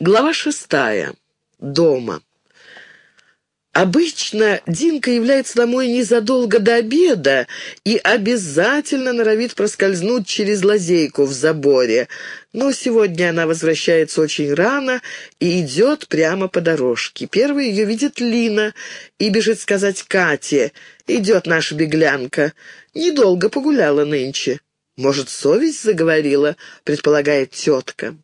Глава шестая. Дома. Обычно Динка является домой незадолго до обеда и обязательно норовит проскользнуть через лазейку в заборе. Но сегодня она возвращается очень рано и идет прямо по дорожке. Первой ее видит Лина и бежит сказать Кате. «Идет наша беглянка. Недолго погуляла нынче». «Может, совесть заговорила?» — предполагает тетка.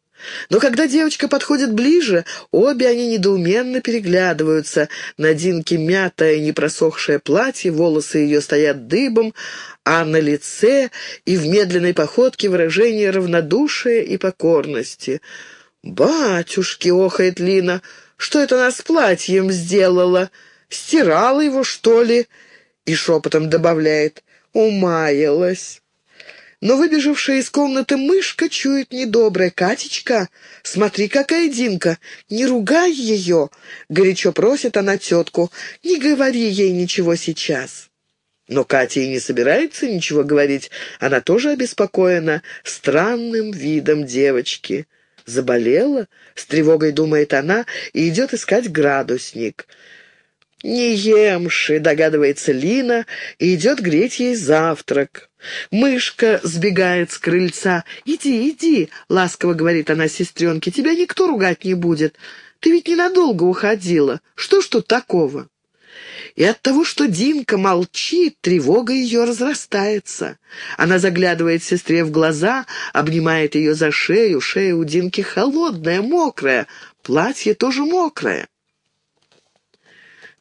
Но когда девочка подходит ближе, обе они недоуменно переглядываются. На Динке мятое, непросохшее платье, волосы ее стоят дыбом, а на лице и в медленной походке выражение равнодушия и покорности. «Батюшки!» — охает Лина. «Что это она с платьем сделала? Стирала его, что ли?» И шепотом добавляет «Умаялась». Но выбежавшая из комнаты мышка чует недоброе. «Катечка, смотри, какая Динка! Не ругай ее!» Горячо просит она тетку. «Не говори ей ничего сейчас!» Но Катя и не собирается ничего говорить. Она тоже обеспокоена странным видом девочки. «Заболела?» — с тревогой думает она и идет искать градусник. «Не емши», — догадывается Лина, и идет греть ей завтрак. Мышка сбегает с крыльца. «Иди, иди», — ласково говорит она сестренке, — «тебя никто ругать не будет. Ты ведь ненадолго уходила. Что ж тут такого?» И от того, что Динка молчит, тревога ее разрастается. Она заглядывает сестре в глаза, обнимает ее за шею. Шея у Динки холодная, мокрая, платье тоже мокрое.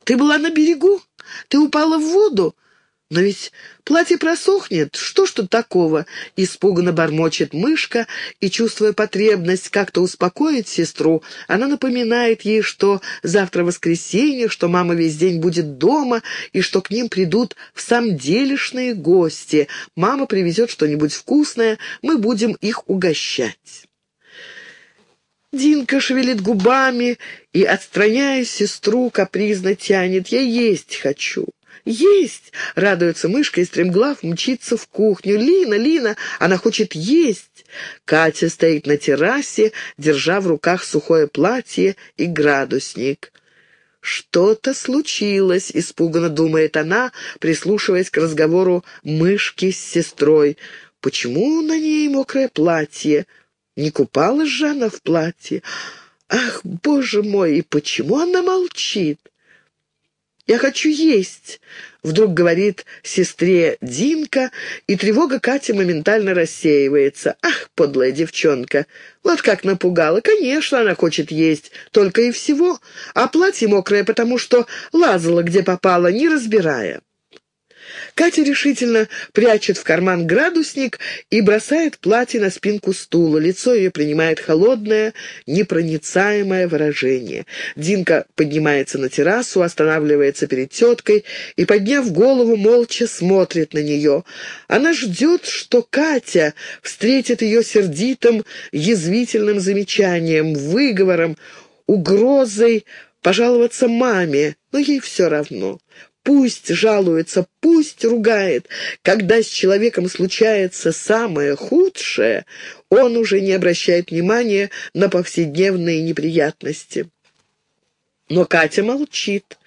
Ты была на берегу? Ты упала в воду? Но ведь платье просохнет, что ж тут такого?» Испуганно бормочет мышка, и, чувствуя потребность как-то успокоить сестру, она напоминает ей, что завтра воскресенье, что мама весь день будет дома, и что к ним придут в самом делешные гости. Мама привезет что-нибудь вкусное, мы будем их угощать. Динка шевелит губами и, отстраняя сестру, капризно тянет. «Я есть хочу». «Есть!» — радуется мышка и стремглав мчится в кухню. «Лина, Лина, она хочет есть!» Катя стоит на террасе, держа в руках сухое платье и градусник. «Что-то случилось», — испуганно думает она, прислушиваясь к разговору мышки с сестрой. «Почему на ней мокрое платье? Не купалась же она в платье? Ах, боже мой, и почему она молчит? «Я хочу есть», — вдруг говорит сестре Динка, и тревога Кати моментально рассеивается. «Ах, подлая девчонка! Вот как напугала! Конечно, она хочет есть, только и всего, а платье мокрое, потому что лазала, где попало, не разбирая». Катя решительно прячет в карман градусник и бросает платье на спинку стула. Лицо ее принимает холодное, непроницаемое выражение. Динка поднимается на террасу, останавливается перед теткой и, подняв голову, молча смотрит на нее. Она ждет, что Катя встретит ее сердитым, язвительным замечанием, выговором, угрозой пожаловаться маме, но ей все равно. Пусть жалуется, пусть ругает. Когда с человеком случается самое худшее, он уже не обращает внимания на повседневные неприятности. Но Катя молчит.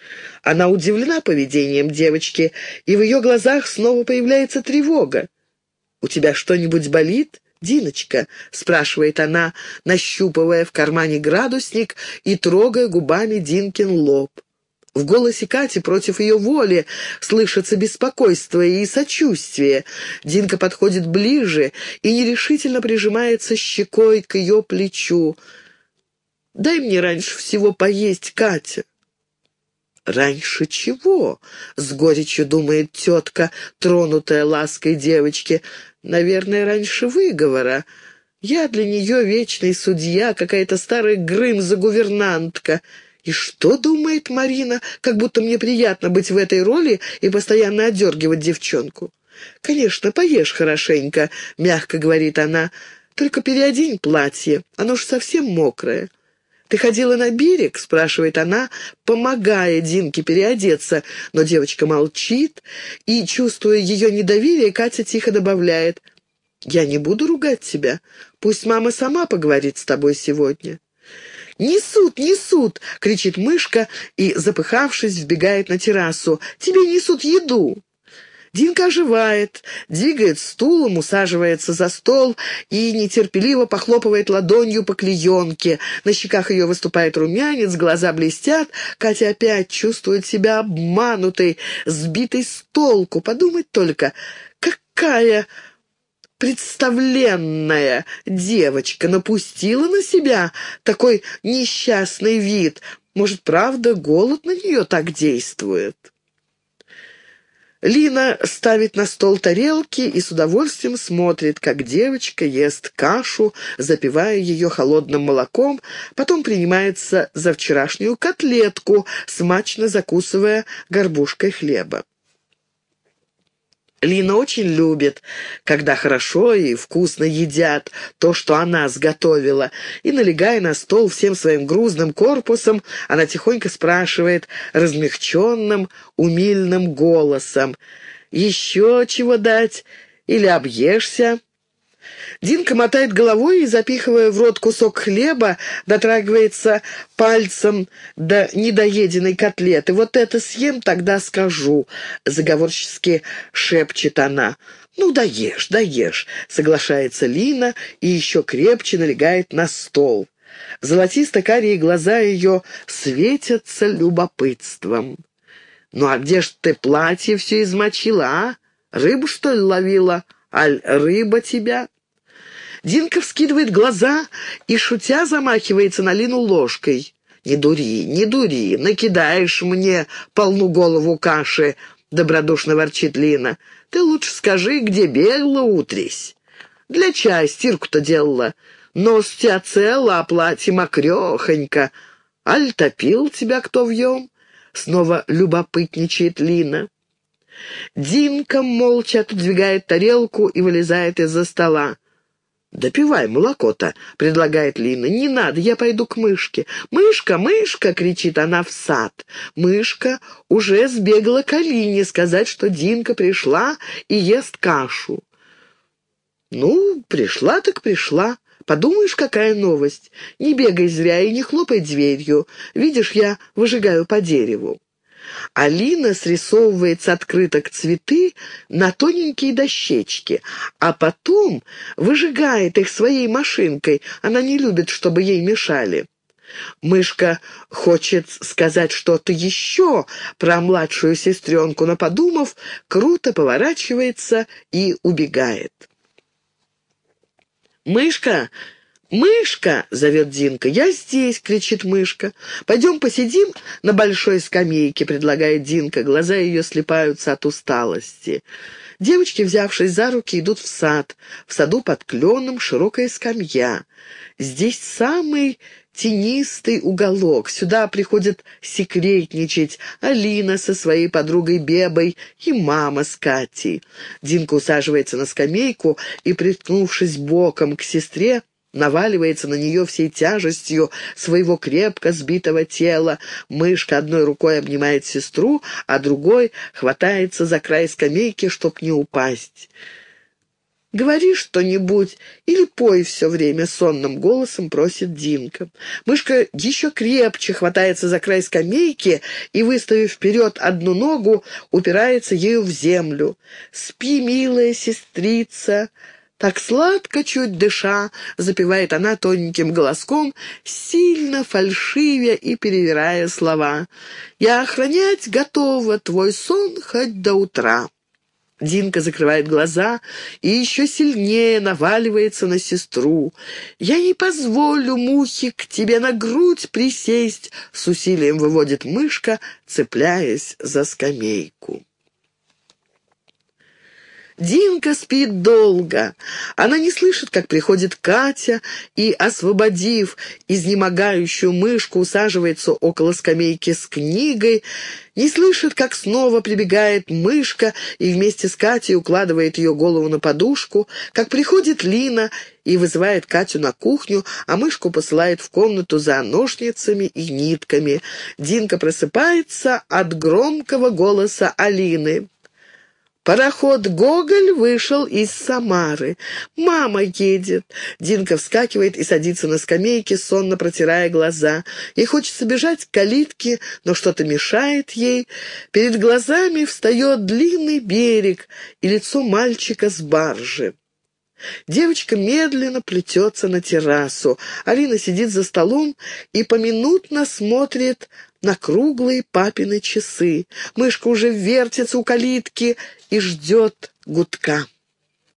Она удивлена поведением девочки, и в ее глазах снова появляется тревога. «У тебя что-нибудь болит?» «Диночка?» — спрашивает она, нащупывая в кармане градусник и трогая губами Динкин лоб. В голосе Кати против ее воли слышится беспокойство и сочувствие. Динка подходит ближе и нерешительно прижимается щекой к ее плечу. «Дай мне раньше всего поесть, Катя». «Раньше чего?» — с горечью думает тетка, тронутая лаской девочки. «Наверное, раньше выговора. Я для нее вечный судья, какая-то старая грымза-гувернантка». И что думает Марина? Как будто мне приятно быть в этой роли и постоянно отдергивать девчонку. «Конечно, поешь хорошенько», — мягко говорит она. «Только переодень платье, оно ж совсем мокрое». «Ты ходила на берег?» — спрашивает она, помогая Динке переодеться. Но девочка молчит, и, чувствуя ее недоверие, Катя тихо добавляет. «Я не буду ругать тебя. Пусть мама сама поговорит с тобой сегодня». «Несут, несут!» — кричит мышка и, запыхавшись, вбегает на террасу. «Тебе несут еду!» Динка оживает, двигает стулом, усаживается за стол и нетерпеливо похлопывает ладонью по клеенке. На щеках ее выступает румянец, глаза блестят. Катя опять чувствует себя обманутой, сбитой с толку. Подумать только, какая представленная девочка напустила на себя такой несчастный вид. Может, правда, голод на нее так действует? Лина ставит на стол тарелки и с удовольствием смотрит, как девочка ест кашу, запивая ее холодным молоком, потом принимается за вчерашнюю котлетку, смачно закусывая горбушкой хлеба. Лина очень любит, когда хорошо и вкусно едят то, что она сготовила, и, налегая на стол всем своим грузным корпусом, она тихонько спрашивает размягченным, умильным голосом, «Еще чего дать? Или объешься?» Динка мотает головой и, запихивая в рот кусок хлеба, дотрагивается пальцем до недоеденной котлеты. «Вот это съем, тогда скажу», — заговорчески шепчет она. «Ну, даешь, даешь», — соглашается Лина и еще крепче налегает на стол. Золотисто-карие глаза ее светятся любопытством. «Ну, а где ж ты платье все измочила, а? Рыбу, что ли, ловила? Аль рыба тебя?» Динка вскидывает глаза и, шутя, замахивается на Лину ложкой. «Не дури, не дури, накидаешь мне полну голову каши», — добродушно ворчит Лина. «Ты лучше скажи, где бегла утрись. Для чая стирку-то делала. Нос у тебя цело, а платье мокрехонько. Аль топил тебя кто вьем?» Снова любопытничает Лина. Динка молча отодвигает тарелку и вылезает из-за стола. «Допивай молоко-то», — предлагает Лина. «Не надо, я пойду к мышке». «Мышка, мышка!» — кричит она в сад. Мышка уже сбегала к Алине сказать, что Динка пришла и ест кашу. «Ну, пришла так пришла. Подумаешь, какая новость. Не бегай зря и не хлопай дверью. Видишь, я выжигаю по дереву». Алина срисовывает с открыток цветы на тоненькие дощечки, а потом выжигает их своей машинкой. Она не любит, чтобы ей мешали. Мышка хочет сказать что-то еще про младшую сестренку, но, подумав, круто поворачивается и убегает. «Мышка, «Мышка!» — зовет Динка. «Я здесь!» — кричит мышка. «Пойдем посидим на большой скамейке», — предлагает Динка. Глаза ее слепаются от усталости. Девочки, взявшись за руки, идут в сад. В саду под кленом широкая скамья. Здесь самый тенистый уголок. Сюда приходят секретничать Алина со своей подругой Бебой и мама с Катей. Динка усаживается на скамейку и, приткнувшись боком к сестре, наваливается на нее всей тяжестью своего крепко сбитого тела. Мышка одной рукой обнимает сестру, а другой хватается за край скамейки, чтоб не упасть. «Говори что-нибудь или пой все время», — сонным голосом просит Динка. Мышка еще крепче хватается за край скамейки и, выставив вперед одну ногу, упирается ею в землю. «Спи, милая сестрица», так сладко, чуть дыша, запевает она тоненьким голоском, сильно фальшивя и перевирая слова. «Я охранять готова твой сон хоть до утра». Динка закрывает глаза и еще сильнее наваливается на сестру. «Я не позволю мухе к тебе на грудь присесть», — с усилием выводит мышка, цепляясь за скамейку. Динка спит долго. Она не слышит, как приходит Катя и, освободив изнемогающую мышку, усаживается около скамейки с книгой, не слышит, как снова прибегает мышка и вместе с Катей укладывает ее голову на подушку, как приходит Лина и вызывает Катю на кухню, а мышку посылает в комнату за ножницами и нитками. Динка просыпается от громкого голоса Алины. Пароход «Гоголь» вышел из Самары. «Мама едет!» Динка вскакивает и садится на скамейке, сонно протирая глаза. Ей хочется бежать к калитке, но что-то мешает ей. Перед глазами встает длинный берег и лицо мальчика с баржи. Девочка медленно плетется на террасу. Алина сидит за столом и поминутно смотрит на круглые папины часы. Мышка уже вертится у калитки и ждет гудка.